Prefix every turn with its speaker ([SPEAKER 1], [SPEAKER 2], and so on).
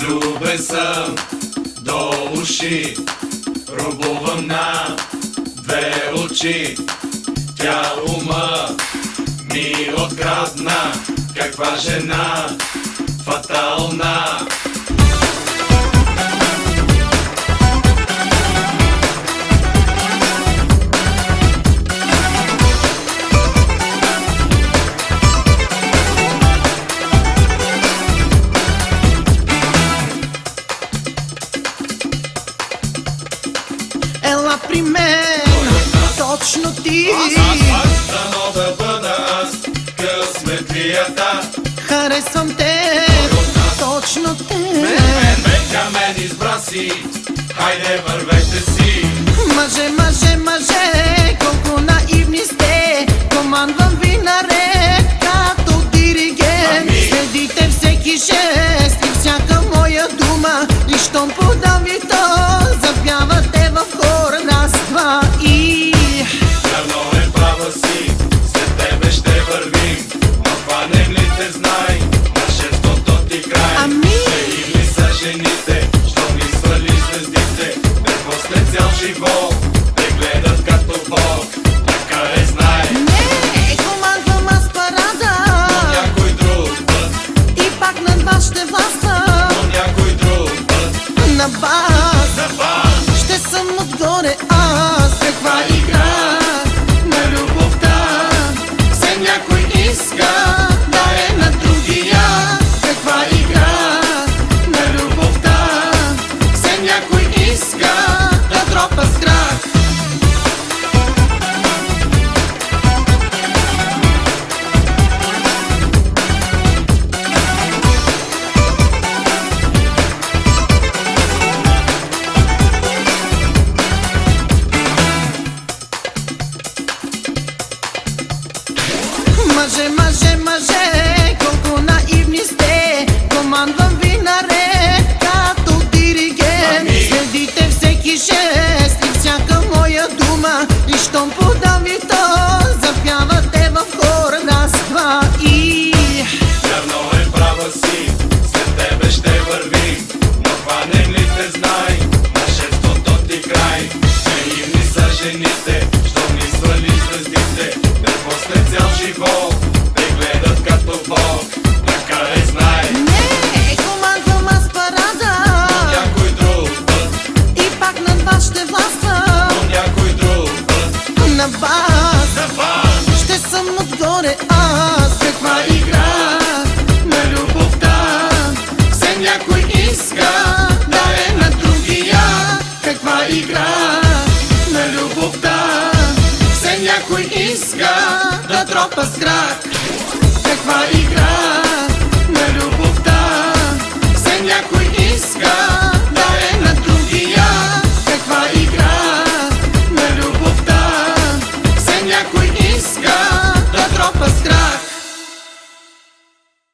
[SPEAKER 1] Влюбен съм до уши, пробувам на две очи. Тя ума ми открадна, каква жена фатална.
[SPEAKER 2] При мен, точно ти
[SPEAKER 1] Аз, аз, дано да бъда аз, късметлията.
[SPEAKER 2] Харесвам те, точно те
[SPEAKER 1] Мен, мен, тя мен избра си, хайде вървете си.
[SPEAKER 2] Мъже, мъже, мъже, колко наивни сте Командвам ви наред, като диригент
[SPEAKER 1] Ами.
[SPEAKER 2] Следите всеки жест
[SPEAKER 1] живот, те гледат като Бог. Така е знай,
[SPEAKER 2] Не, командвам аз парада
[SPEAKER 1] някой друг път,
[SPEAKER 2] И пак над вас ще
[SPEAKER 1] но някой друг път.
[SPEAKER 2] На бас
[SPEAKER 1] За вас,
[SPEAKER 2] Ще съм отгоре Мъже, иска да е на другия. Каква игра на любовта? Все някой иска да тропа с крак Каква игра